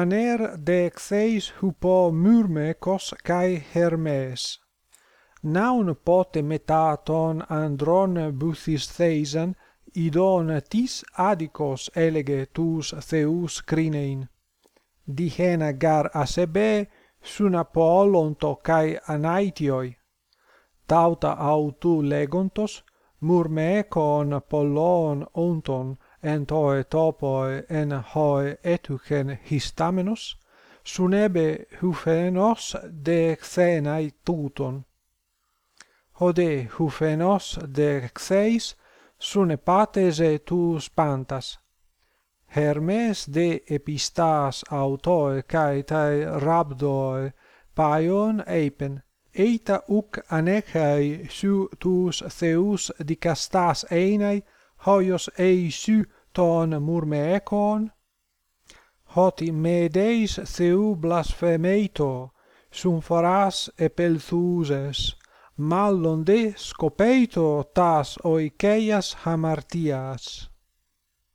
aner de exeis hupo myrmekos kai hermes. Naun pote metaton andron buthis theisan idon tis adikos elege tus theus crinein. Dihena gar asebe sunapolonto kai anaitioi. Tauta autu legontos murmekon pollon onton en toi topoi en hoi etucen histamenos, sunebe hufenos de xenai tuton. Hode hufenos de xeis sune patese tu spantas. Hermes de epistas autoe cae tae rabdoe paion eipen, eita uc anechai su tus theus dicastas einai, hoios ei su ton murme econ? Hot medeis theu blasphemato sum foras epelthuses mallon de scopeito tas oikeias hamartias.